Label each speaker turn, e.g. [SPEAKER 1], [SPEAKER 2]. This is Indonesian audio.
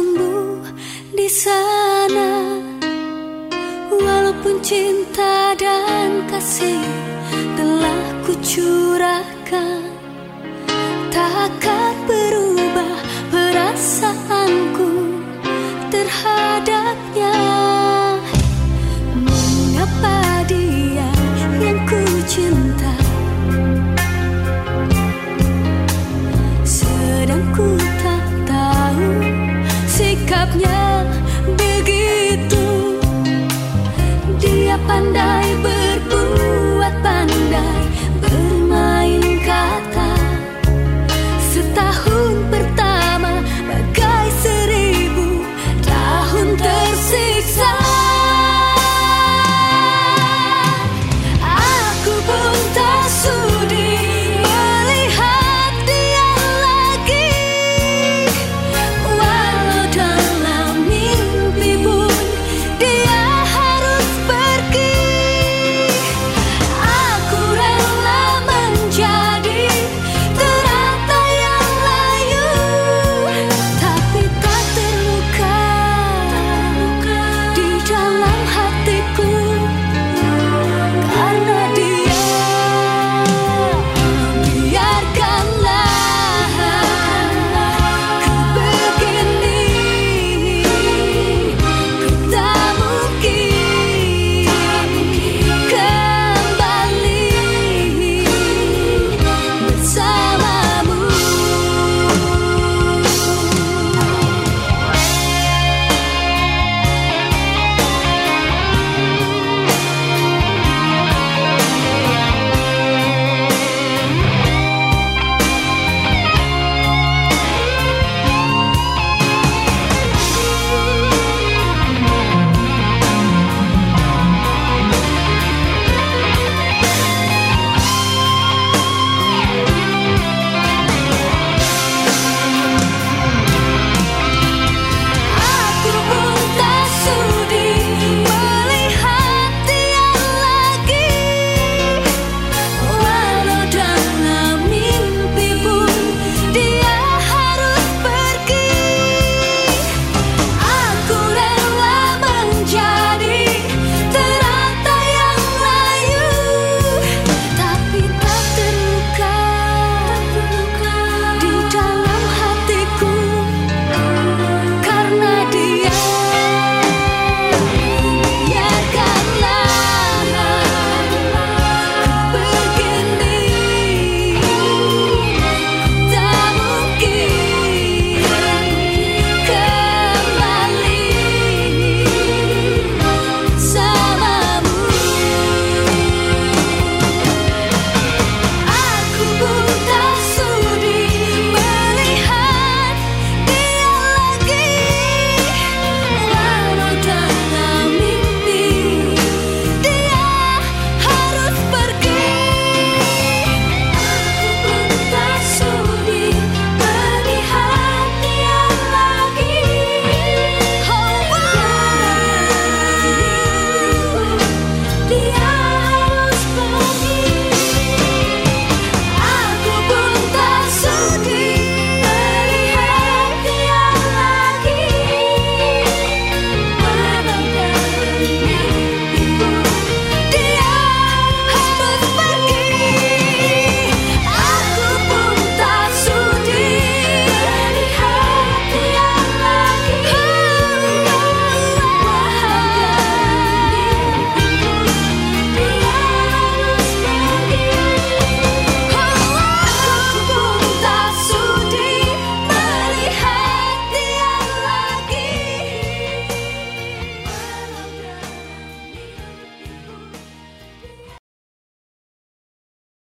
[SPEAKER 1] tumbuh di sana. Walaupun cinta dan kasih telah kucurahkan Takkan jak nie